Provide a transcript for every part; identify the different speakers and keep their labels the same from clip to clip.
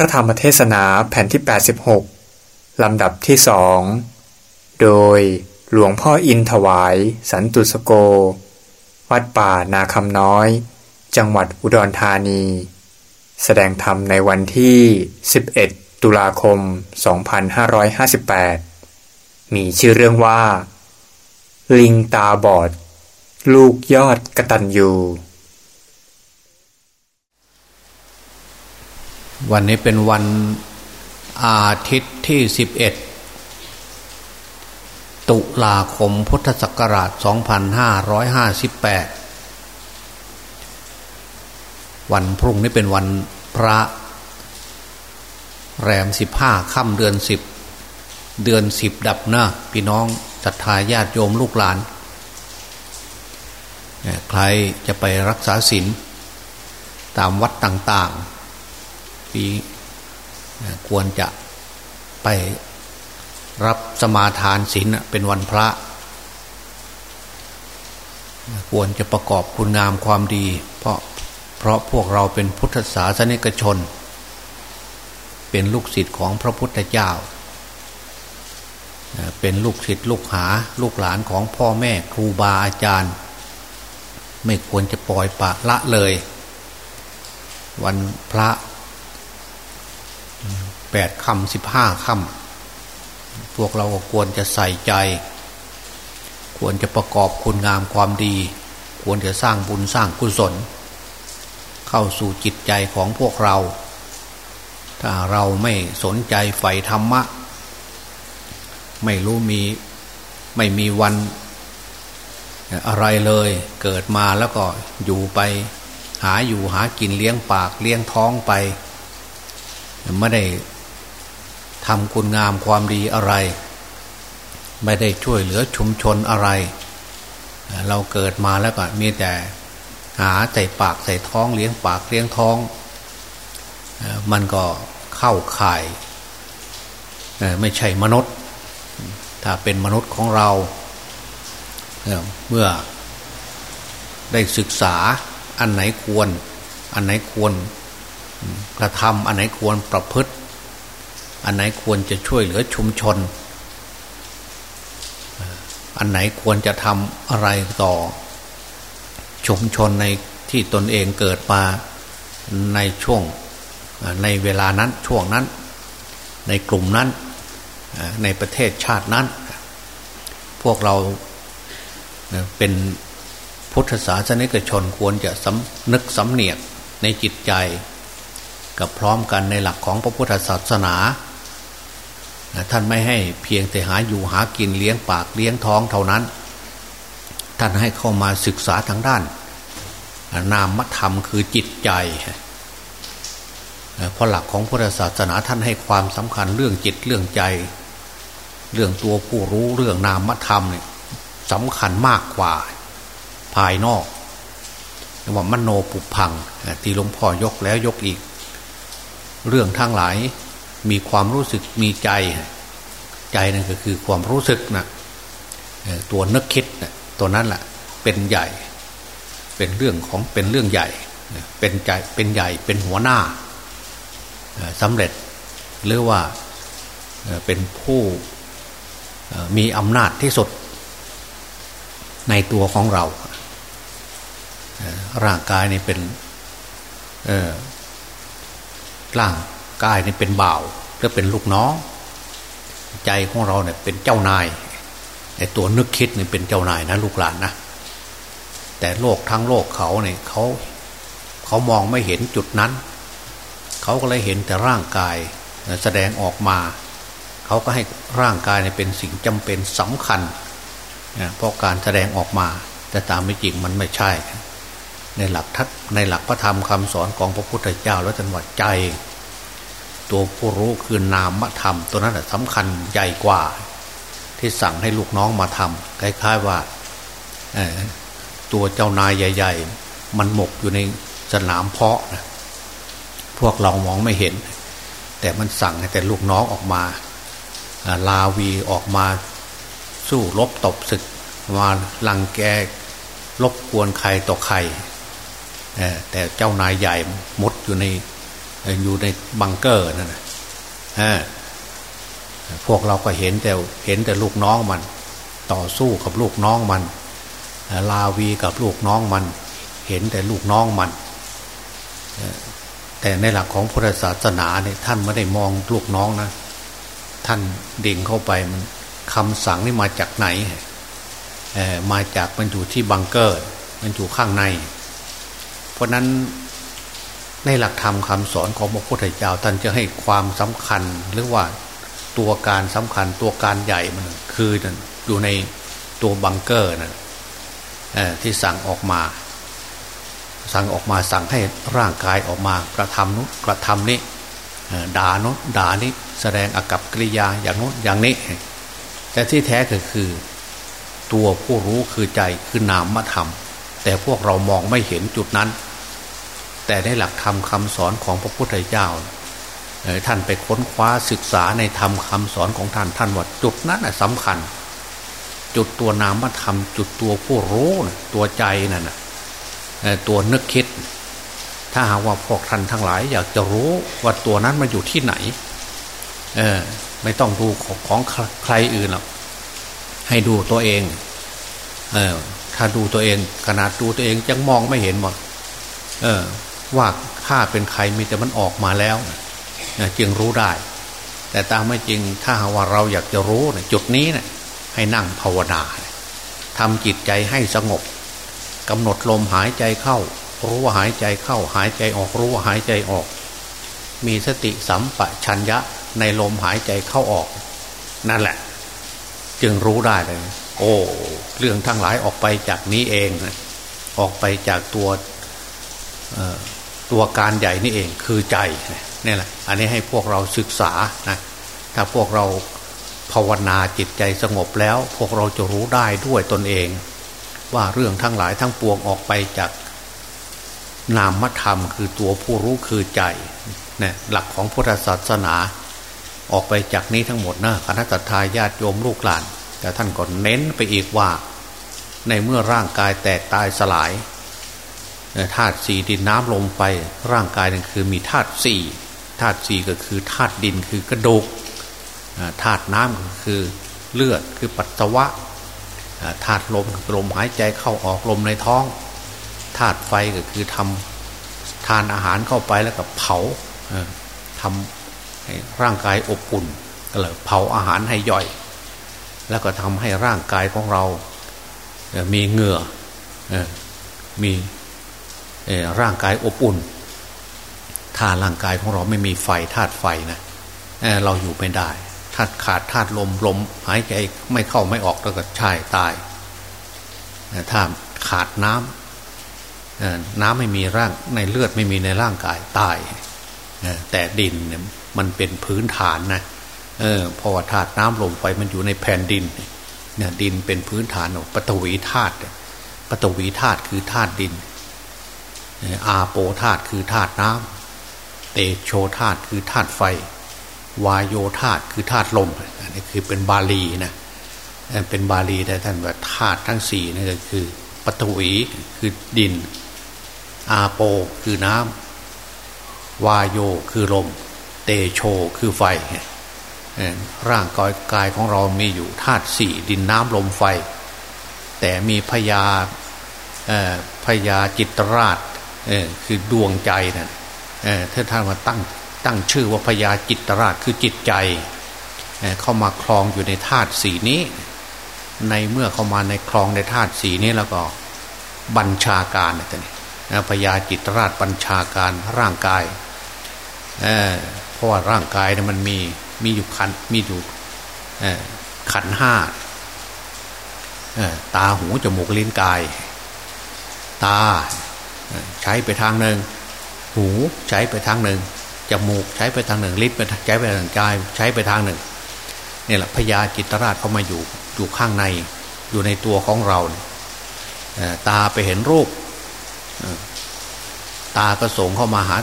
Speaker 1: ระธรรมเทศนาแผ่นที่ 86 ลำดับที่สองโดยหลวงพ่ออินถวาย สันตุสโก วัดป่านาคำน้อย จังหวัดอุดรธานี แสดงธรรมในวันที่ 11 ตุลาคม 2558 มีชื่อเรื่องว่า ลิงตาบอด ลูกยอดกระตัญญู
Speaker 2: วันนี้เป็นวันอาทิตย์ที่11ตุลาคมพุทธศักราช 2558 วันพรุ่งนี้เป็นวันพระ แรม 15ค่ำเดือน 10 เดือน 10 ดับหน้าพี่น้องศรัทธาญาติโยมลูกหลาน ใครจะไปรักษาศีลตามวัดต่าง ๆ ปีควรจะไปรับสมาทานศีลเป็นวันพระ ควรจะประกอบคุณงามความดี เพราะเพราะพวกเราเป็นพุทธศาสนิกชน เป็นลูกศิษย์ของพระพุทธเจ้า เป็นลูกศิษย์ลูกหาลูกหลานของพ่อแม่ครูบาอาจารย์ ไม่ควรจะปล่อยปะละเลย วันพระ แปดคำสิบห้าคำพวกเราควรจะใส่ใจ ควรจะประกอบคุณงามความดี ควรจะสร้างบุญสร้างกุศล เข้าสู่จิตใจของพวกเรา ถ้าเราไม่สนใจใฝ่ธรรมะ ไม่รู้มีไม่มีวันอะไรเลยเกิดมาแล้วก็อยู่ไป หาอยู่หากินเลี้ยงปากเลี้ยงท้องไป ไม่ได้ ทำคุณงามความดีอะไร ไม่ได้ช่วยเหลือชุมชนอะไร เราเกิดมาแล้วก็มีแต่หาใส่ปากใส่ท้องเลี้ยงปากเลี้ยงท้อง มันก็เข้าข่ายไม่ใช่มนุษย์ ถ้าเป็นมนุษย์ของเรา เมื่อได้ศึกษาอันไหนควร อันไหนควรกระทำอันไหนควรประพฤติ อันไหนควรจะช่วยเหลือชุมชน อันไหนควรจะทำอะไรต่อ ชุมชนในที่ตนเองเกิดมาในช่วงในเวลานั้นช่วงนั้น ในกลุ่มนั้นในประเทศชาตินั้น พวกเราเป็นพุทธศาสนิกชนควรจะสำนึกสำเนียกในจิตใจ กับพร้อมกันในหลักของพระพุทธศาสนา ท่านไม่ให้เพียงแต่หาอยู่หากินเลี้ยงปากเลี้ยงท้องเท่านั้น ท่านให้เข้ามาศึกษาทางด้าน นามธรรมคือจิตใจเพราะหลักของพุทธศาสนาท่านให้ความสำคัญเรื่องจิตเรื่องใจ เรื่องตัวผู้รู้เรื่องนามธรรมเนี่ยสำคัญมากกว่าภายนอกว่ามโนปุพังที่หลวงพ่อยกแล้วยกอีก เรื่องทั้งหลาย มีความรู้สึกมีใจใจนั่นก็คือความรู้สึกนะตัวนึกคิดนะตัวนั้นแหละเป็นใหญ่ เป็นเรื่องของเป็นเรื่องใหญ่เป็นใจเป็นใหญ่เป็นหัวหน้าสำเร็จหรือว่าเป็นผู้มีอำนาจที่สุด ในตัวของเรา ร่างกายนี่เป็นร่าง กายนี่เป็นบ่าวหรือเป็นลูกน้อง ใจของเราเนี่ยเป็นเจ้านายไอ้ตัวนึกคิดนี่เป็นเจ้านายนะลูกหลานนะแต่โลกทั้งโลกเขาเนี่ยเขาเขามองไม่เห็นจุดนั้น เขาก็เลยเห็นแต่ร่างกายแสดงออกมา เขาก็ให้ร่างกายเนี่ยเป็นสิ่งจำเป็นสำคัญเพราะการแสดงออกมา แต่ตามไม่จริงมันไม่ใช่ ในหลักทัศในหลักพระธรรมคำสอนของพระพุทธเจ้าแล้วจันว่าใจ ตัวผู้รู้คือนามธรรม ตัวนั้นสำคัญใหญ่กว่า ที่สั่งให้ลูกน้องมาทำคล้ายๆว่าตัวเจ้านายใหญ่ ๆ มันหมกอยู่ในสนามเพาะนะพวกเรามองไม่เห็น แต่มันสั่งให้แต่ลูกน้องออกมาลาวีออกมาสู้รบตบศึกมาลังแกลบกวนใครต่อใครแต่เจ้านายใหญ่มดอยู่ใน อยู่ในบังเกอร์นั่นนะพวกเราก็เห็นแต่เห็นแต่ลูกน้องมัน ต่อสู้กับลูกน้องมัน ลาวีกับลูกน้องมัน เห็นแต่ลูกน้องมัน แต่ในหลักของพุทธศาสนาเนี่ยท่านไม่ได้มองลูกน้องนะ ท่านดิ่งเข้าไปมันคำสั่งนี่มาจากไหนมาจากมันอยู่ที่บังเกอร์ มันอยู่ข้างใน เพราะนั้น ในหลักธรรมคำสอนของพระพุทธเจ้าท่านจะให้ความสำคัญหรือว่าตัวการสำคัญตัวการใหญ่มันคืออยู่ในตัวบังเกอร์นะที่สั่งออกมา สั่งออกมาสั่งให้ร่างกายออกมากระทำนู้กระทำนี้ด่านู้ด่านี้แสดงอากับกิริยาอย่างนู้นอย่างนี้ แต่ที่แท้ก็คือตัวผู้รู้คือใจคือนามธรรม แต่พวกเรามองไม่เห็นจุดนั้น แต่ในหลักธรรมคำสอนของพระพุทธเจ้าท่านไปค้นคว้าศึกษาในธรรมคาสอนของท่านท่านว่าจุดนั้นสำคัญ จุดตัวนามธรรม จุดตัวผู้รู้ตัวใจนั่นตัวนึกคิด ถ้าหากว่าพวกท่านทั้งหลาย อยากจะรู้ว่าตัวนั้นมาอยู่ที่ไหน เออไม่ต้องดูของของใครอื่นหรอกให้ดูตัวเอง เออ ถ้าดูตัวเอง ขนาดดูตัวเองยังมองไม่เห็นหมดเออ ว่าข้าเป็นใครมีแต่มันออกมาแล้วจึงรู้ได้ แต่ตามไม่จริงถ้าว่าเราอยากจะรู้นจุดนี้นะให้นั่งภาวนาทำจิตใจให้สงบกำหนดลมหายใจเข้า รู้ว่าหายใจเข้า หายใจออกรู้ว่าหายใจออก มีสติสัมปชัญญะในลมหายใจเข้าออก นั่นแหละ จึงรู้ได้เลย โอ้เรื่องทั้งหลายออกไปจากนี้เองออกไปจากตัว ตัวการใหญ่นี่เองคือใจนี่แหละ อันนี้ให้พวกเราศึกษานะถ้าพวกเราภาวนาจิตใจสงบแล้ว พวกเราจะรู้ได้ด้วยตนเอง ว่าเรื่องทั้งหลายทั้งปวงออกไปจากนามธรรมคือตัวผู้รู้คือใจเนี่ยหลักของพุทธศาสนา ออกไปจากนี้ทั้งหมดนะคณะทาญาติโยมลูกหลาน แต่ท่านก็เน้นไปอีกว่า ในเมื่อร่างกายแตกตายสลาย ธาตุสี่ดินน้ำลมไฟร่างกายนั่นคือมีธาตุสี่ธาตุสี่ก็คือธาตุดินคือกระดูกธาตุน้ำก็คือเลือดคือปัสสาวะธาตุลมคือลมหายใจเข้าออกลมในท้องธาตุไฟก็คือทำทานอาหารเข้าไปแล้วก็เผาทำร่างกายอบอุ่นก็เลยเผาอาหารให้ย่อย แล้วก็ทำให้ร่างกายของเรา มีเหงื่อมี ร่างกายอบอุ่น ถ้าร่างกายของเราไม่มีไฟธาตุไฟนะเราอยู่ไม่ได้ธาตุขาดธาตุลมลมหายใจไม่เข้าไม่ออกแล้วก็ใช่ตายถ้าขาดน้ำน้ำไม่มีร่างในเลือดไม่มีในร่างกายตายแต่ดินเนี่ยมันเป็นพื้นฐานนะเออพอธาตุน้ำลมไฟมันอยู่ในแผ่นดินเนี่ยดินเป็นพื้นฐานของปฐวีธาตุปฐวีธาตุคือธาตุดิน อาโปธาตุคือธาตุน้ำเตโชธาตุคือธาตุไฟ วายโยธาตุคือธาตุลมอันนี้คือเป็นบาลีนะเป็นบาลีแต่ท่านว่าธาตุทั้งสี่นี่ก็คือปฐวีคือดิน อาโปคือน้ำวายโยคือลม เตโชคือไฟร่างกายกายของเรามีอยู่ธาตุสี่ดินน้ำลมไฟ แต่มีพยาพยาจิตราช คือดวงใจนะ่ะถ้าท่านมาตั้งตั้งชื่อว่าพยาจิตราชคือจิตใจเข้ามาคลองอยู่ในธาตุสีนี้ ในเมื่อเข้ามาในคลองในธาตุสีนี้แล้วก็บัญชาการนะพยาจิตราชบัญชาการร่างกายเพราะว่าร่างกายเนี่ยมันมีมีอยู่ขันมีอยู่ขันห้าตาหูจมูกลิ้นกาย ตา ใช้ไปทางหนึ่ง หูใช้ไปทางหนึ่งจมูกใช้ไปทางหนึ่งลิ้นไปใช้ไปทางกายใช้ไปทางหนึ่งนี่แหละพญาจิตราชเข้ามาอยู่อยู่ข้างในอยู่ในตัวของเราตาไปเห็นรูปตาก็ส่งเข้ามาหา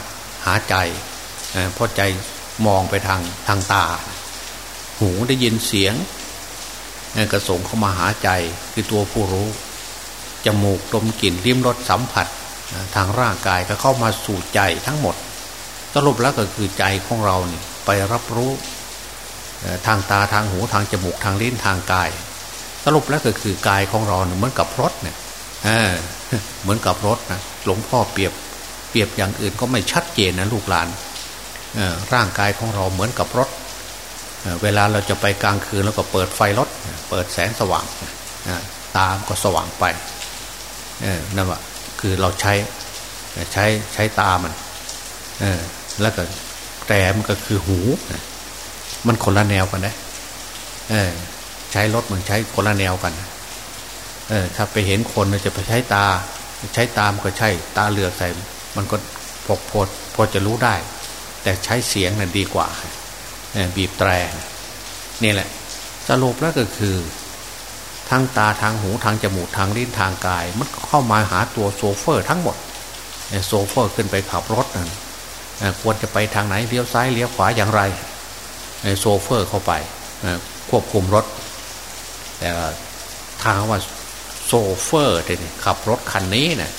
Speaker 2: หาใจเพราะใจมองไปทางทางตา หูได้ยินเสียงกระส่งเข้ามาหาใจคือตัวผู้รู้จมูกดมกลิ่นลิ้มรสสัมผัส ทางร่างกายก็เข้ามาสู่ใจทั้งหมด สรุปแล้วก็คือใจของเราเนี่ยไปรับรู้ทางตาทางหูทางจมูกทางลิ้นทางกาย สรุปแล้วก็คือกายของเราเหมือนกับรถเนี่ยเหมือนกับรถนะหลวงพ่อเปรียบเปรียบอย่างอื่นก็ไม่ชัดเจนนะลูกหลานร่างกายของเราเหมือนกับรถเวลาเราจะไปกลางคืนแล้วก็เปิดไฟรถเปิดแสงสว่างตาก็สว่างไปนั่นแหะ คือเราใช้ใช้ใช้ตามันแล้วก็แต่มันก็คือหู มันคนละแนวกันนะใช้รถมันใช้คนละแนวกัน เออ ถ้าไปเห็นคนจะไปใช้ตา ใช้ตามก็ใช่ ตาเหลือกใส่ มันก็พกพอพอจะรู้ได้ แต่ใช้เสียงน่ะดีกว่าบีบแตรนี่แหละสรุปแล้วก็คือ ทางตาทางหูทางจมูกทางลิ้นทางกาย มันเข้ามาหาตัวโชเฟอร์ทั้งหมดโชเฟอร์ขึ้นไปขับรถนั่นควรจะไปทางไหนเลี้ยวซ้ายเลี้ยวขวาอย่างไรโชเฟอร์เข้าไปควบคุมรถ แต่ทางว่าโซเฟอร์เนี่ยขับรถคันนี้เนะี่ย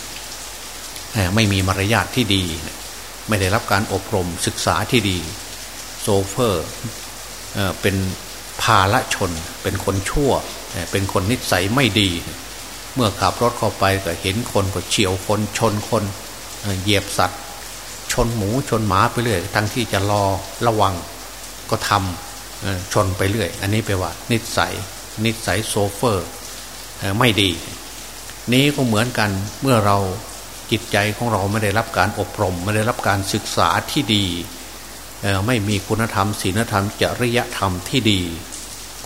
Speaker 2: ไม่มีมารยาทที่ดี ไม่ได้รับการอบรมศึกษาที่ดี โซเฟอร์เป็นภาละชนเป็นคนชั่ว เป็นคนนิสัยไม่ดี เมื่อขับรถเข้าไปก็เห็นคนก็เฉียวคนชนคนเหยียบสัตว์ ชนหมูชนหมาไปเรื่อยทั้งที่จะรอระวังก็ทำชนไปเรื่อย อันนี้แปลว่า นิสัย นิสัยโซเฟอร์ไม่ดี นี้ก็เหมือนกันเมื่อเราจิตใจของเราไม่ได้รับการอบรม ไม่ได้รับการศึกษาที่ดี ไม่มีคุณธรรมศีลธรรมจริยธรรมที่ดี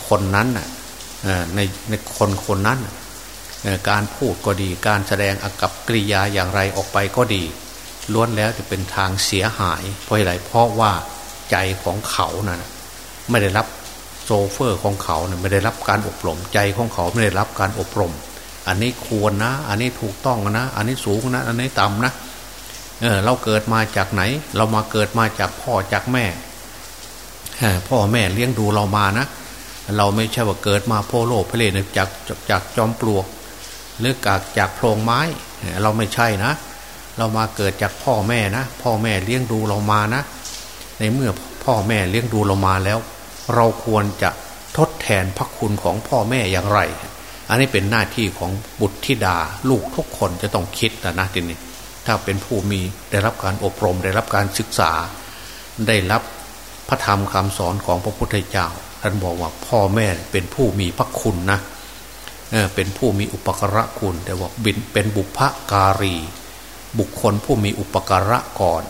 Speaker 2: คนนั้นน่ะ ในในคนคนนั้น การพูดก็ดี การแสดงอากับกริยาอย่างไรออกไปก็ดี ล้วนแล้วจะเป็นทางเสียหาย เพราะอะไรเพราะว่าใจของเขานะ่ะไม่ได้รับโซเฟอร์ของเขาเนี่ยไม่ได้รับการอบรมใจของเขาไม่ได้รับการอบรม อันนี้ควรนะ อันนี้ถูกต้องนะ อันนี้สูงนะ อันนี้ต่ำนะเออเราเกิดมาจากไหน เรามาเกิดมาจากพ่อจากแม่พ่อแม่เลี้ยงดูเรามานะ เราไม่ใช่ว่าเกิดมาโพโลพเลนจากจากจอมปลวก หรือจากจากโพรงไม้ เราไม่ใช่นะ เรามาเกิดจากพ่อแม่นะ พ่อแม่เลี้ยงดูเรามานะ ในเมื่อพ่อแม่เลี้ยงดูเรามาแล้ว เราควรจะทดแทนพระคุณของพ่อแม่อย่างไร อันนี้เป็นหน้าที่ของบุตรธิดาลูกทุกคนจะต้องคิดนะนะทีนี้ถ้าเป็นผู้มีได้รับการอบรมได้รับการศึกษา ได้รับพระธรรมคำสอนของพระพุทธเจ้า ท่านบอกว่าพ่อแม่เป็นผู้มีพระคุณนะเเป็นผู้มีอุปการะคุณ แต่ว่าบินเป็นบุพการี บุคคลผู้มีอุปการะก่อน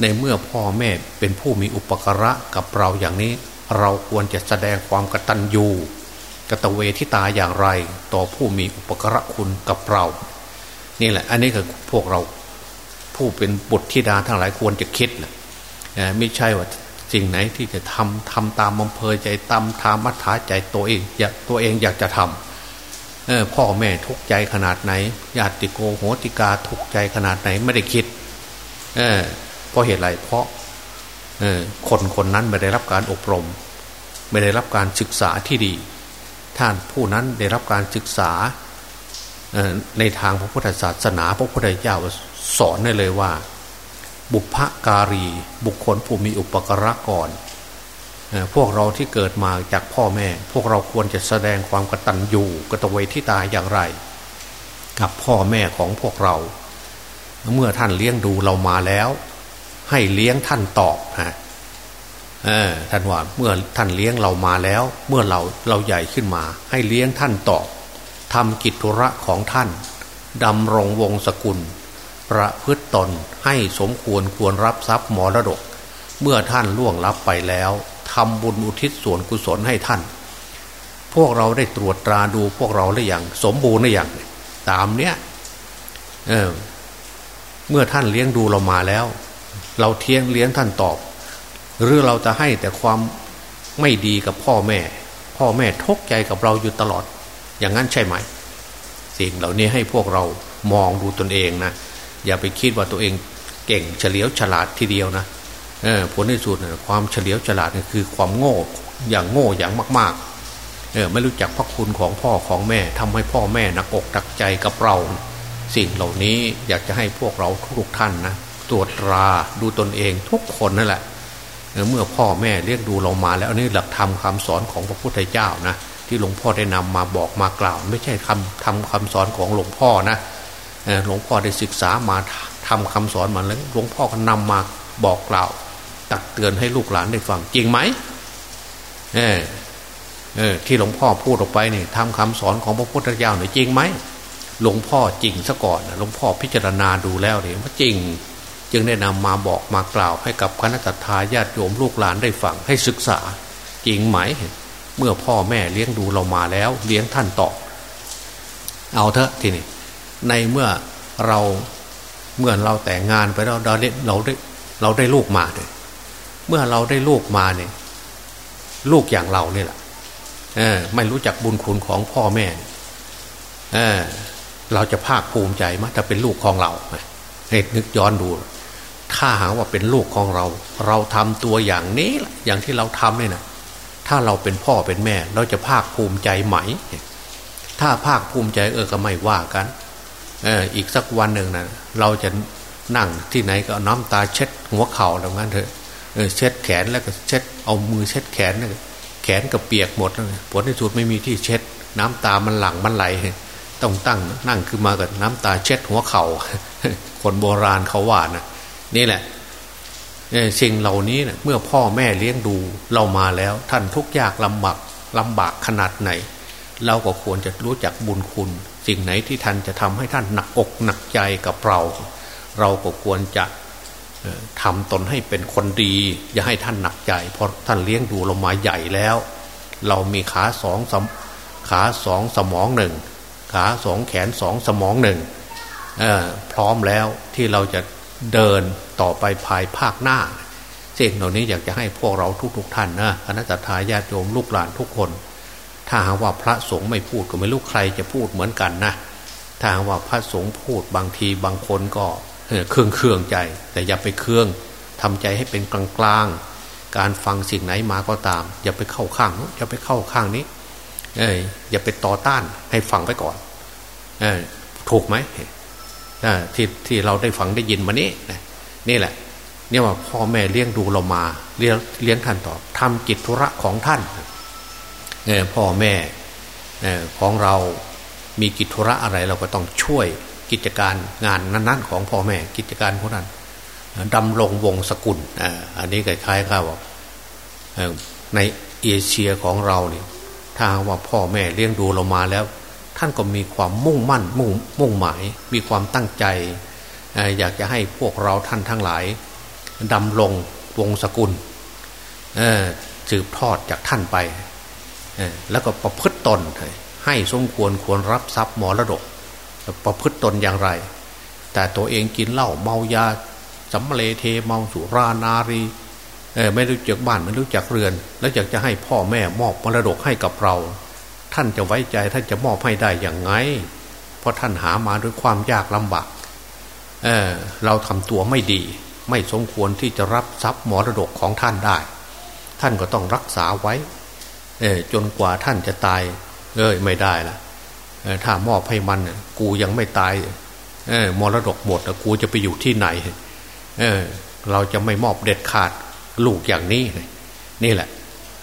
Speaker 2: ในเมื่อพ่อแม่เป็นผู้มีอุปการะกับเราอย่างนี้ เราควรจะแสดงความกตัญญูกตเวทิตาอย่างไร ต่อผู้มีอุปการะคุณกับเรา นี่แหละ อันนี้คือพวกเราผู้เป็นบุตรธิดาทั้งหลายควรจะคิดนะไม่ใช่ว่า สิ่งไหนที่จะทำทำตามอำเภอใจตามทามัธยาใจตัวเองอยากตัวเองอยากจะทำพ่อแม่ทุกใจขนาดไหนญาติโกโหติกาทุกใจขนาดไหนไม่ได้คิดเเพราะเหตุไรเพราะคนคนนั้นไม่ได้รับการอบรม ไม่ได้รับการศึกษาที่ดี ท่านผู้นั้นได้รับการศึกษาในทางพระพุทธศาสนาพระพุทธเจ้าสอนได้เลยว่า บุพการี บุคคลผู้มีอุปการะก่อนพวกเราที่เกิดมาจากพ่อแม่ พวกเราควรจะแสดงความกตัญญูกตเวทิตาอย่างไร กับพ่อแม่ของพวกเรา เมื่อท่านเลี้ยงดูเรามาแล้ว ให้เลี้ยงท่านตอบฮะท่านว่าเมื่อท่านเลี้ยงเรามาแล้ว เมื่อเราเราใหญ่ขึ้นมา ให้เลี้ยงท่านตอบทำกิจธุระของท่านดำรงวงศกุล ประพฤตตนให้สมควรควรรับทรัพย์มรดก เมื่อท่านล่วงลับไปแล้วทำบุญอุทิศส่วนกุศลให้ท่าน พวกเราได้ตรวจตราดูพวกเราหรือยังสมบูรณ์หรือยังตามเนี้ยเออเมื่อท่านเลี้ยงดูเรามาแล้ว เราเทียงเลี้ยงท่านตอบ หรือเราจะให้แต่ความไม่ดีกับพ่อแม่ พ่อแม่ทุกใจกับเราอยู่ตลอด อย่างนั้นใช่ไหม สิ่งเหล่านี้ให้พวกเรามองดูตนเองนะ อย่าไปคิดว่าตัวเองเก่งเฉลียวฉลาดทีเดียวนะผลในสุดความเฉลียวฉลาดคือความโง่อย่างโง่อย่างมากๆเออไม่รู้จักพระคุณของพ่อของแม่ทำให้พ่อแม่นักอกตักใจกับเรา สิ่งเหล่านี้อยากจะให้พวกเราทุกท่านนะตรวจตราดูตนเองทุกคนนั่นแหละเมื่อพ่อแม่เลี้ยงดูเรามา แล้วอันนี้หลักธรรมคาสอนของพระพุทธเจ้านะที่หลวงพ่อได้นำมาบอกมากล่าว ไม่ใช่คำทำคำสอนของหลวงพ่อนะ หลวงพ่อได้ศึกษามาทำคำสอนมาแล้วหลวงพ่อก็นำมาบอกกล่าวตักเตือนให้ลูกหลานได้ฟังจริงไหมเออเออที่หลวงพ่อพูดออกไปนี่ทำคำสอนของพระพุทธเจ้าเนี่ยจริงไหมหลวงพ่อจริงซะก่อนหลวงพ่อพิจารณาดูแล้วเนี่ยว่าจริง จึงได้นำมาบอกมากล่าว ให้กับคณะทาญาติโยมลูกหลานได้ฟังให้ศึกษา จริงไหม เมื่อพ่อแม่เลี้ยงดูเรามาแล้ว เลี้ยงท่านต่อ เอาเถอะทีนี้ ในเมื่อเราเมื่อเราแต่งงานไปแล้วเราได้เราได้เราได้ลูกมาเลยเมื่อเราได้ลูกมาเนี่ย ลูกอย่างเราเนี่ยแหละเออ ไม่รู้จักบุญคุณของพ่อแม่เออ เราจะภาคภูมิใจมั้ยถ้าเป็นลูกของเราให้นึกย้อนดู ถ้าหาว่าเป็นลูกของเรา เราทำตัวอย่างนี้แหละอย่างที่เราทำเนี่ยนะถ้าเราเป็นพ่อเป็นแม่ เราจะภาคภูมิใจไหม ถ้าภาคภูมิใจเออก็ไม่ว่ากัน เอออีกสักวันหนึ่งนะเราจะนั่งที่ไหนก็น้ำตาเช็ดหัวเข่าแล้วงั้นเถอะเช็ดแขนแล้วก็เช็ดเอามือเช็ดแขนแขนก็เปียกหมดเลยผลที่สุดไม่มีที่เช็ด น้ำตามันหลั่งมันไหลต้องตั้งนั่งขึ้นมากับน้ำตาเช็ดหัวเขา่าคนโบราณเขาว่านะนี่แหละสิ่งเหล่านี้นะเมื่อพ่อแม่เลี้ยงดูเรามาแล้ว ท่านทุกยากลำบากลำบากขนาดไหน เราก็ควรจะรู้จักบุญคุณ สิ่งไหนที่ท่านจะทำให้ท่านหนักอกหนักใจกับเรา เราก็ควรจะทำตนให้เป็นคนดี อย่าให้ท่านหนักใจ เพราะท่านเลี้ยงดูเรามาใหญ่แล้ว เรามีขาสองขาสองสมองหนึ่งขาสองแขนสองสมองหนึ่งพร้อมแล้วที่เราจะเดินต่อไปภายภาคหน้าสิ่งเหล่านี้อยากจะให้พวกเราทุกๆทท่านนะคณะทาญาติโยมลูกหลานทุกคน ถ้าหากว่าพระสงฆ์ไม่พูดก็ไม่รู้ใครจะพูดเหมือนกันนะถ้าหากว่าพระสงฆ์พูดบางทีบางคนก็เครื่องเครื่องใจ แต่อย่าไปเครื่องทำใจให้เป็นกลางกลางการฟังสิ่งไหนมาก็ตาม อย่าไปเข้าข้างอย่าไปเข้าข้างนี้เอ้ยอย่าไปต่อต้านให้ฟังไปก่อนอถูกไหมที่ที่เราได้ฟังได้ยินมานี้นี่แหละเนี่ยว่าพ่อแม่เลี้ยงดูเรามาเลี้ยงเลี้ยงท่านต่อทำกิจธุระของท่าน พ่อแม่ของเรามีกิจธุระอะไรเราก็ต้องช่วยกิจการงานนั้น ๆ ของพ่อแม่กิจการพวกนั้นดำรงวงศกุลอันนี้คล้ายๆครับในเอเชียของเราเนี่ยถ้าว่าพ่อแม่เลี้ยงดูเรามาแล้ว ท่านก็มีความมุ่งมั่นมุ่งมุ่งหมาย มีความตั้งใจ อยากจะให้พวกเราท่านทั้งหลายดำรงวงศกุลสืบทอดจากท่านไป แล้วก็ประพฤติตนให้สมควรควรรับทรัพย์มรดก ประพฤติตนอย่างไร แต่ตัวเองกินเหล้าเมายาสัมเลเทเมาสุรานารีไม่รู้จักบ้านไม่รู้จักเรือน แล้วอยากจะให้พ่อแม่มอบมรดกให้กับเรา ท่านจะไว้ใจท่านจะมอบให้ได้อย่างไง เพราะท่านหามาด้วยความยากลำบากเเราทำตัวไม่ดี ไม่สมควรที่จะรับทรัพย์มรดกของท่านได้ ท่านก็ต้องรักษาไว้ จนกว่าท่านจะตาย เอ้ยไม่ได้ละถ้ามอบให้มันกูยังไม่ตายมรดกหมดกูจะไปอยู่ที่ไหนเเราจะไม่มอบเด็ดขาดลูกอย่างนี้ นี่แหละ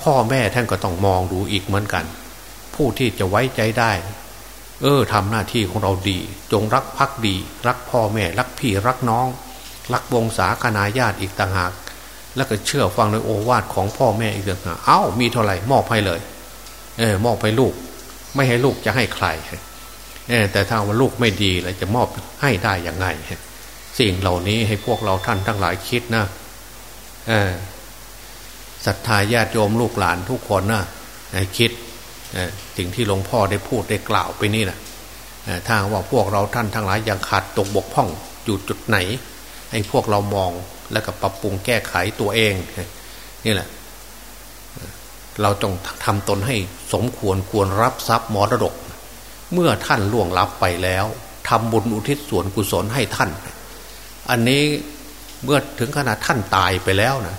Speaker 2: พ่อแม่ท่านก็ต้องมองดูอีกเหมือนกัน ผู้ที่จะไว้ใจได้ เออทำหน้าที่ของเราดี จงรักพักดี รักพ่อแม่ รักพี่รักน้อง รักวงศาคณาญาติอีกต่างหาก แล้วก็เชื่อฟังในโอวาทของพ่อแม่อีกต่างหากเอ้ามีเท่าไหร่มอบให้เลย เออมอบให้ลูก ไม่ให้ลูกจะให้ใครเออแต่ถ้าว่าลูกไม่ดีแล้วจะมอบให้ได้อย่างไงสิ่งเหล่านี้ให้พวกเราท่านทั้งหลายคิดนะศรัทธาญาติโยมลูกหลานทุกคนนะให้คิดสิ่งที่หลวงพ่อได้พูดได้กล่าวไปนี่นะถ้าว่าพวกเราท่านทั้งหลายยังขาดตกบกพร่องอยู่จุดไหน ให้พวกเรามอง แล้วก็ปรับปรุงแก้ไขตัวเองนี่แหละ เราต้องทำตนให้สมควรควรรับทรัพย์มรดก เมื่อท่านล่วงลับไปแล้วทำบุญอุทิศส่วนกุศลให้ท่าน อันนี้เมื่อถึงขนาดท่านตายไปแล้วนะ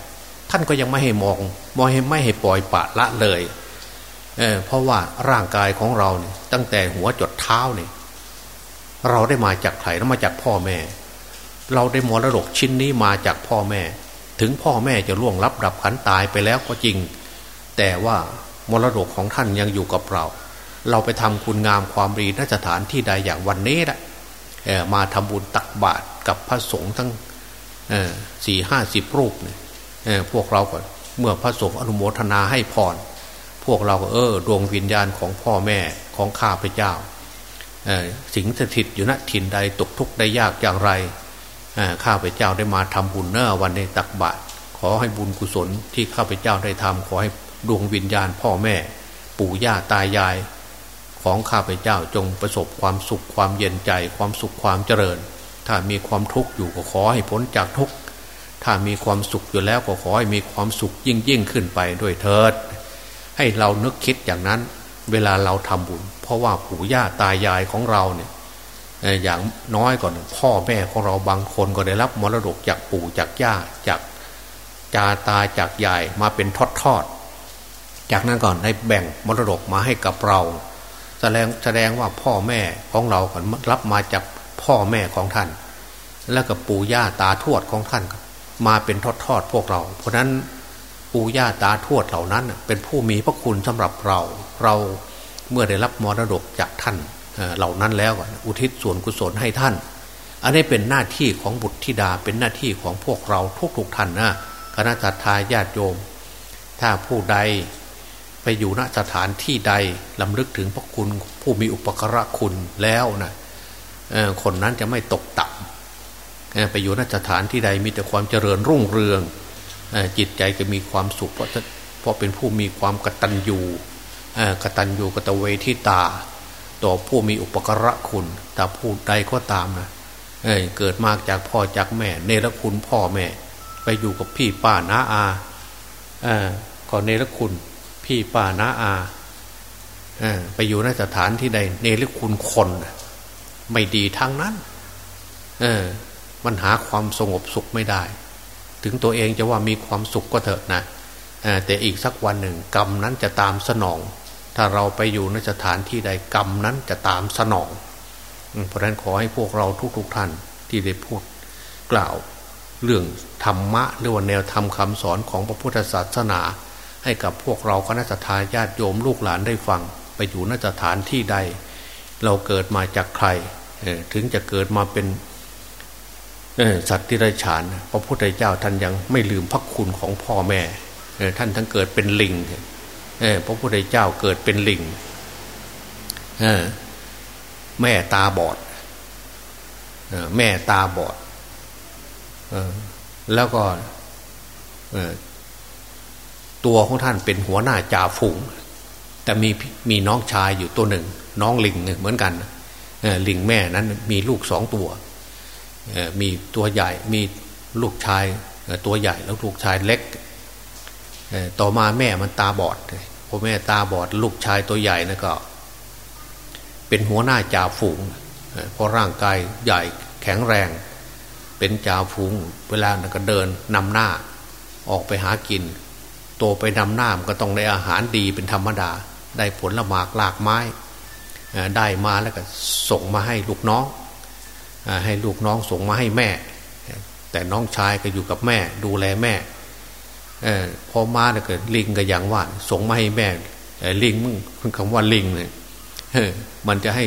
Speaker 2: ท่านก็ยังไม่ให้มองไม่ให้ไม่ให้ปล่อยปะละเลยเเพราะว่าร่างกายของเราเนี่ยตั้งแต่หัวจดเท้าเนี่ยเราได้มาจากใครเรามาจากพ่อแม่ เราได้มรดกชิ้นนี้มาจากพ่อแม่ ถึงพ่อแม่จะล่วงลับดับขันตายไปแล้วก็จริง แต่ว่ามรดกของท่านยังอยู่กับเรา เราไปทำคุณงามความดีนสถานที่ใดอย่างวันนี้แหละมาทำบุญตักบาตรกับพระสงฆ์ทั้งสี่ห้าสิบรูปเนี่ยพวกเราก็เมื่อพระสงฆ์อนุโมทนาให้พร พวกเราก็เออดวงวิญญาณของพ่อแม่ของข้าพเจ้าสิงสถิตอยู่ณถิ่นใดตกทุกข์ได้ยากอย่างไร ข้าพเจ้าได้มาทำบุญเนอวันในตักบาตรขอให้บุญกุศลที่ข้าพเจ้าได้ทำขอให้ดวงวิญญาณพ่อแม่ ปู่ย่าตายาย ของข้าพเจ้าจงประสบความสุขความเย็นใจความสุขความเจริญ ถ้ามีความทุกข์อยู่ก็ขอให้พ้นจากทุกข์ถ้ามีความสุขอยู่แล้วก็ขอให้มีความสุขยิ่งยิ่งขึ้นไปด้วยเถิด ให้เรานึกคิดอย่างนั้น เวลาเราทำบุญ เพราะว่าปู่ย่าตายายของเราเนี่ย อย่างน้อยก่อนพ่อแม่ของเราบางคนก็ได้รับมรดกจากปู่จากย่าจากจาตาจากยายมาเป็นทอดทอดจากนั้นก่อนได้แบ่งมรดกมาให้กับเรา แสดงแสดงว่าพ่อแม่ของเราก่อนรับมาจากพ่อแม่ของท่าน แล้วก็ปู่ย่าตาทวดของท่าน มาเป็นทอดทอดพวกเรา เพราะนั้นปู่ย่าตาทวดเหล่านั้น เป็นผู้มีพระคุณสำหรับเรา เราเมื่อได้รับมรดกจากท่าน เหล่านั้นแล้วอุทิศส่วนกุศลให้ท่าน อันนี้เป็นหน้าที่ของบุตรธิดาเป็นหน้าที่ของพวกเราทุกๆท่านนะคณะสัตยาญาติโยม ถ้าผู้ใดไปอยู่ณสถานที่ใดลำลึกถึงพระคุณผู้มีอุปกระคุณแล้วนะคนนั้นจะไม่ตกต่ำไปอยู่ณสถานที่ใดมีแต่ความเจริญรุ่งเรืองจิตใจจะมีความสุขเพราะเพราะเป็นผู้มีความกตัญญูกตัญญูกตเวทิตา ต่อผู้มีอุปกระคุณแต่ผู้ใดก็ตามนะเเกิดมาจากพ่อจากแม่ เนรคุณพ่อแม่ ไปอยู่กับพี่ป้าน้าอาก่อนเนรคุณ พี่ป้าน้าอาไปอยู่ในสถานที่ใด เนรคุณคนไม่ดีทั้งนั้น เออ มันหาความสงบสุขไม่ได้ ถึงตัวเองจะว่ามีความสุขก็เถอะนะแต่อีกสักวันหนึ่งกรรมนั้นจะตามสนอง ถ้าเราไปอยู่ในสถานที่ใดกรรมนั้นจะตามสนอง เพราะฉะนั้นขอให้พวกเราทุกๆทท่านที่ได้พูดกล่าว เรื่องธรรมะหรือว่าแนวธรรมคาสอนของพระพุทธศาสนา ให้กับพวกเราคณะทาญาติโยมลูกหลานได้ฟัง ไปอยู่นสถานที่ใด เราเกิดมาจากใครถึงจะเกิดมาเป็นสัตว์ที่ไรฉานพระพุทธเจ้าท่านยังไม่ลืมพระคุณของพ่อแม่ท่านทั้งเกิดเป็นลิง พระพุทธเจ้าเกิดเป็นลิงแม่ตาบอดแม่ตาบอดแล้วก็ตัวของท่านเป็นหัวหน้าจ่าฝูง แต่มีมีน้องชายอยู่ตัวหนึ่ง น้องลิงเหมือนกันลิงแม่นั้นมีลูกสองตัวมีตัวใหญ่มีลูกชายตัวใหญ่แล้วลูกชายเล็ก ต่อมาแม่มันตาบอดพอแม่ตาบอดลูกชายตัวใหญ่นะก็ เป็นหัวหน้าจ่าฝูงเพราะร่างกายใหญ่แข็งแรง เป็นจ่าฝูง เวลาก็เดินนำหน้า ออกไปหากิน โตไปนำหน้ามันก็ต้องได้อาหารดีเป็นธรรมดา ได้ผลละหมากหลากไม้ได้มาแล้วก็ส่งมาให้ลูกน้องให้ลูกน้องส่งมาให้แม่ แต่น้องชายก็อยู่กับแม่ ดูแลแม่ อพอมาเนี่ยเกิดลิงก็อย่างว่าส่งมาให้แม่ลิงมึงคำว่าลิงเนี่ยมันจะให้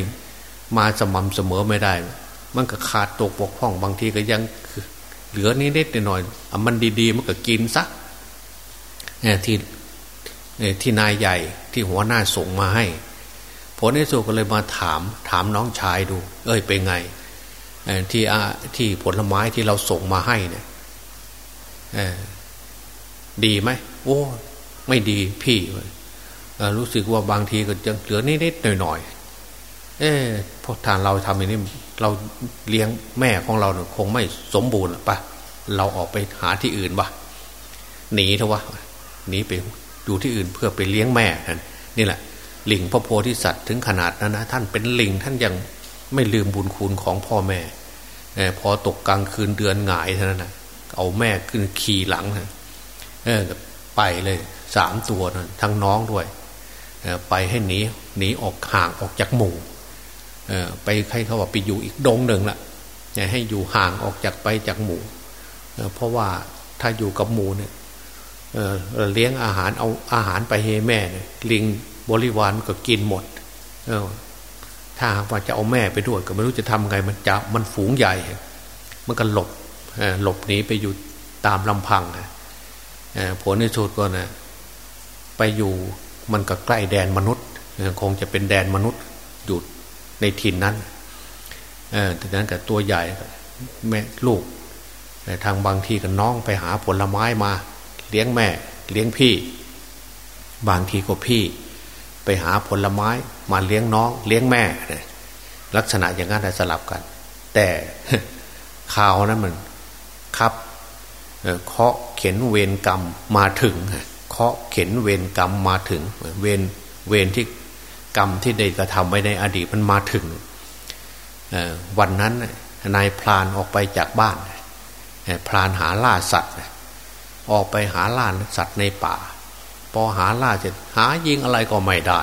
Speaker 2: มาสม่ำเสมอไม่ได้ มันก็ขาดตกปกพ่องบางทีก็ยังเหลือนิดๆหน่อยๆมันดีๆ มันก็กินซักที่ที่นายใหญ่ที่หัวหน้าส่งมาให้ผลในสุดก็เลยมาถามถามน้องชายดู เอ้ยเป็นไงที่ที่ผลไม้ที่เราส่งมาให้เนี่ย ดีไหมโอ้ไม่ดีพี่รู้สึกว่าบางทีก็จะเหลือนิดๆหน่อยๆเออพอทานเราทำอย่างนี้เราเลี้ยงแม่ของเราเนี่ยคงไม่สมบูรณ์ปะเราออกไปหาที่อื่นปะหนีเถอะวะหนีไปดูที่อื่นเพื่อไปเลี้ยงแม่นั่นนี่แหละลิงพระโพธิสัตว์ถึงขนาดนั้นนะท่านเป็นลิงท่านยังไม่ลืมบุญคุณของพ่อแม่พอตกกลางคืนเดือนหงายเท่านั้นนะเอาแม่ขึ้นขี่หลังนะ เออไปเลยสามตัวนะทั้งน้องด้วยไปให้หนีหนีออกห่างออกจากหมู่ไปใครเขาว่าไปอยู่อีกดงหนึ่งละให้อยู่ห่างออกจากไปจากหมู่เพราะว่าถ้าอยู่กับหมูเนี่ยเลี้ยงอาหารเอาอาหารไปให้แม่เนี่ยลิงบริวารก็กินหมดถ้าว่าจะเอาแม่ไปด้วย ก็ไม่รู้จะทำไงมันจะมันฝูงใหญ่ มันก็หลบหลบหนีไปอยู่ตามลำพัง ผลในสุดก็นะไปอยู่มันก็ใกล้แดนมนุษย์คงจะเป็นแดนมนุษย์อยู่ในถิ่นนั้นเออแต่นั้นกับตัวใหญ่แม่ลูกทางบางทีกับน้องไปหาผลไม้มา เลี้ยงแม่ เลี้ยงพี่ บางทีก็พี่ ไปหาผลไม้มาเลี้ยงน้อง เลี้ยงแม่ลักษณะอย่างนั้นสลับกัน แต่ข่าวนั้นมัน ครับ เคาะเข็นเวรกรรมมาถึงเคาะเข็นเวรกรรมมาถึงเวรเวรที่กรรมที่ได้กระทำไว้ในอดีตมันมาถึงวันนั้นนายพรานออกไปจากบ้านพรานหาล่าสัตว์ ออกไปหาล่าสัตว์ในป่า พอหาล่าเสร็จหายิงอะไรก็ไม่ได้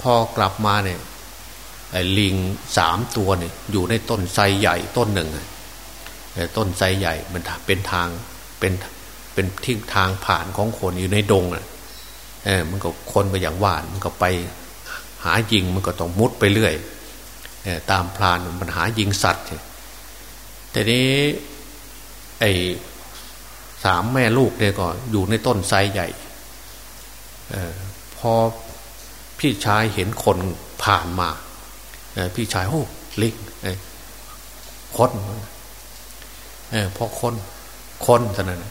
Speaker 2: พอกลับมาเนี่ยลิงสามตัวเนี่ยอยู่ในต้นไทรใหญ่ต้นหนึ่ง ต้นไทรใหญ่มันเป็นทางเป็นเป็นที่ทางผ่านของคนอยู่ในดงอะเออมันก็คนก็อย่างว่านมันก็ไปหายิงมันก็ต้องมุดไปเรื่อยอตามพลานมันหายิงสัตว์แต่นี้ไอ้สามแม่ลูกเนี่ยก็อยู่ในต้นไทรใหญ่อพอพี่ชายเห็นคนผ่านมาพี่ชายโอ้ลิงคน เออพอคนคนเท่านั้น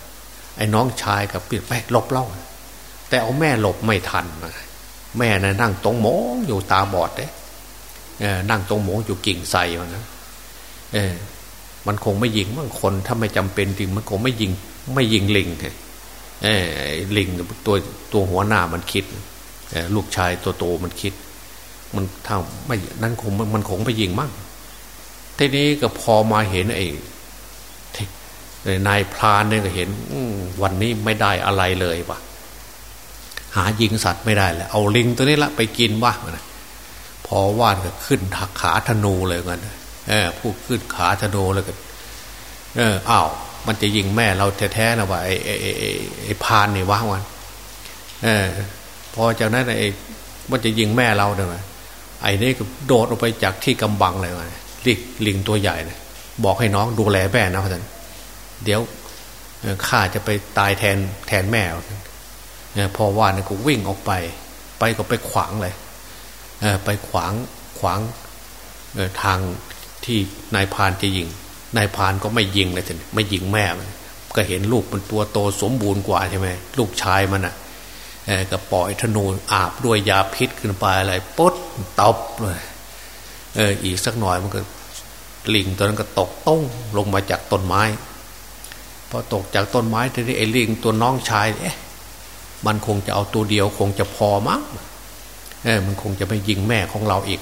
Speaker 2: ไอ้น้องชายกับปิดไปหลบเล่าแต่เอาแม่หลบไม่ทันแม่นะ่ะนั่งตรงโมงอยู่ตาบอดเด้นั่งตรงโมงอยู่กิ่งไทรมันนะเออ มันคงไม่ยิงมันคนถ้าไม่จำเป็นจริง มันคงไม่ยิง ไม่ยิงลิงเออลิงตัวตัวหัวหน้ามันคิดลูกชายตัวโตมันคิด มันถ้าไม่นั่นคงมันคงไม่ยิงมั่งทีนี้ก็พอมาเห็นไอ้ นายพรานเนี่ยก็เห็นวันนี้ไม่ได้อะไรเลยวะหายิงสัตว์ไม่ได้แล้วเอาลิงตัวนี้ละไปกินวะพอว่านก็ขึ้นถักขาธนูเลยกันเออพูดขึ้นขาธนูเลยกันเอออ้าวมันจะยิงแม่เราแท้ๆนะว่าไอ้ไอ้ไอ้ไอ้พานนี่วะวันเออพอจากนั้นไอ้มันจะยิงแม่เราเนี่ยไอ้นี่ก็โดดออกไปจากที่กำบังเลยมันลิงลิงตัวใหญ่เลยบอกให้น้องดูแลแม่นะพ่อท่าน เดี๋ยวข้าจะไปตายแทนแทนแม่เนี่ยพอว่าเนี่ยก็วิ่งออกไป ไปก็ไปขวางเลยไปขวางขวางทางที่นายพานจะยิง นายพานก็ไม่ยิงเลยท่านไม่ยิงแม่มันก็เห็นลูกมันตัวโตสมบูรณ์กว่าใช่ไหมลูกชายมันอะก็ปล่อยธนูอาบด้วยยาพิษขึ้นไปอะไรปุ๊บตบเลยเอออีกสักหน่อยมันก็ลิงตัวนั้นก็ตกต้งลงมาจากต้นไม้ พอตกจากต้นไม้ทีนี้ไอ้ลิงตัวน้องชายเอ๊ะมันคงจะเอาตัวเดียวคงจะพอมั้งเออมันคงจะไม่ยิงแม่ของเราอีก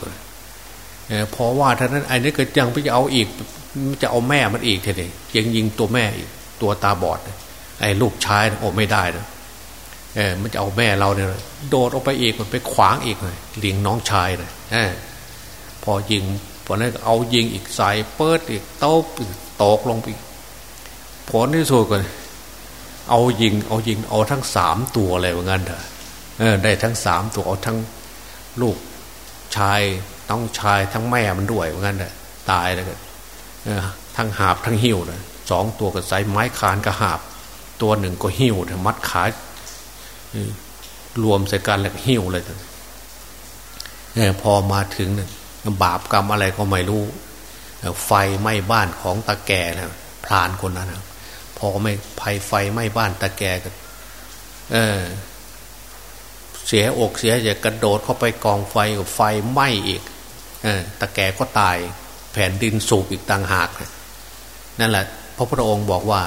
Speaker 2: เออพอว่าท่านั้นไอ้นี่ก็ยังไปจะเอาอีกจะเอาแม่มันอีกทีนี้ยังยิงตัวแม่อีกตัวตาบอดไอ้ลูกชายโอ้ไม่ได้นะเออมันจะเอาแม่เราเนี่ยโดดออกไปอีกมันไปขวางอีกเลยลิงน้องชายเลยเออพอยิงพอนั้นเอายิงอีกสายเปิดอีกโต๊ะตกลงไป ผลที่สุดก็เอายิง เอายิง เอาทั้งสามตัวเลยว่างั้นเถอะได้ทั้งสามตัวเอาทั้งลูกชายน้องชายทั้งแม่มันด้วยว่างั้นเถอะตายแล้วก็ทั้งหาบทั้งหิ้วเลยสองตัวก็ใส่ไม้คานกับหาบ ตัวหนึ่งก็หิ้วมัดขารวมใส่กันแล้วหิ้วเลยเนี่ยพอมาถึงน่บาปกรรมอะไรก็ไม่รู้ ไฟไหม้บ้านของตาแก่นะพรานคนนั้นนะ อไม่ภัยไฟไหม้บ้านตาแกก็เออ เสียอกเสียจะกระโดดเข้าไปกองไฟกับไฟไหม้อีก เออตาแกก็ตาย แผ่นดินสูบอีกต่างหากนั่นแหละ พระพุทธองค์บอกว่า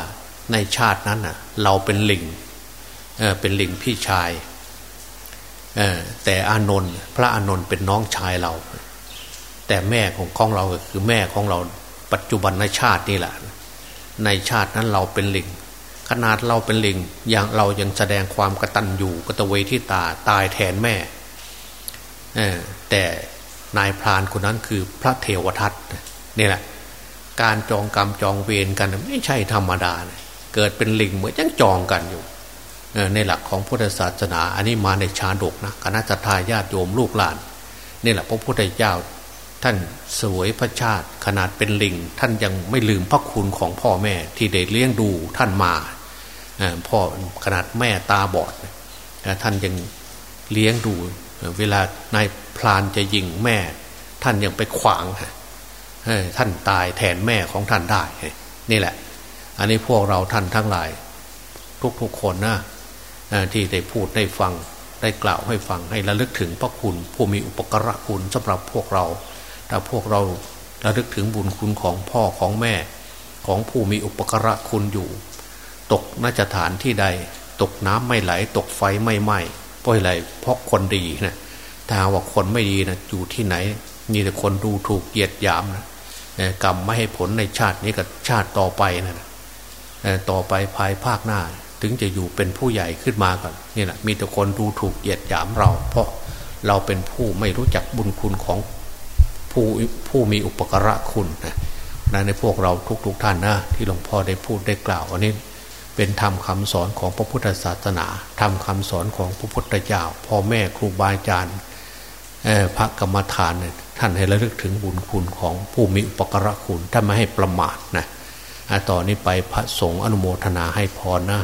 Speaker 2: ในชาตินั้นน่ะ เราเป็นลิงเออเป็นลิงพี่ชายเออแต่อานนท์พระอานนท์เป็นน้องชายเรา แต่แม่ของของเราคือแม่ของเรา ปัจจุบันในชาตินี่แหละ ในชาตินั้นเราเป็นลิง ขนาดเราเป็นลิงอย่างเรายังแสดงความกระตัญญูกตเวทิตาตายแทนแม่แต่นายพรานคนนั้นคือพระเทวทัตนี่แหละ การจองกรรมจองเวรกันไม่ใช่ธรรมดาเเกิดเป็นลิงเหมือนยังจองกันอยู่ในหลักของพุทธศาสนา อันนี้มาในชาดกนะคณะทาญาติโยมลูกหลานนี่แหละพระพุทธเจ้า ท่านสวยพระชาติขนาดเป็นลิง ท่านยังไม่ลืมพระคุณของพ่อแม่ที่ได้เลี้ยงดูท่านมาพ่อขนาดแม่ตาบอดท่านยังเลี้ยงดู เวลานายพลานจะยิงแม่ ท่านยังไปขวางท่านตายแทนแม่ของท่านได้ นี่แหละ อันนี้พวกเราท่านทั้งหลาย ทุกๆคนนะที่ได้พูดได้ฟังได้กล่าวให้ฟังให้ระลึกถึงพระคุณผู้มีอุปกระคุณสำหรับพวกเรา ถ้าพวกเราระลึกถึงบุญคุณของพ่อของแม่ของผู้มีอุปกระคุณอยู่ ตกน่าจะฐานที่ใด ตกน้ำไม่ไหล ตกไฟไม่ไหม้เพราะอะไรเพราะคนดีนะถ้าว่าคนไม่ดีนะอยู่ที่ไหน มีแต่คนดูถูกเหยียดหยามนะกรรมไม่ให้ผลในชาตินี้กับชาติต่อไปนะต่อไปภายภาคหน้า ถึงจะอยู่เป็นผู้ใหญ่ขึ้นมาก่อนนี่แหละมีแต่คนดูถูกเหยียดหยามเรา เพราะเราเป็นผู้ไม่รู้จักบุญคุณของ ผู้ผู้มีอุปกระคุณนะในพวกเราทุกๆทท่านนะที่หลวงพ่อได้พูดได้กล่าวอันนี้เป็นธรรมคาสอนของพระพุทธศาสนาธรรมคาสอนของพระพุทธเจ้าพ่อแม่ครูบาอาจารย์พระกรรมฐานท่านให้ระลึกถึงบุญคุณของผู้มีอุปกระคุณท่านไม่ให้ประมาทนะต่อนนี้ไปพระสงฆ์อนุโมทนาให้พรนะ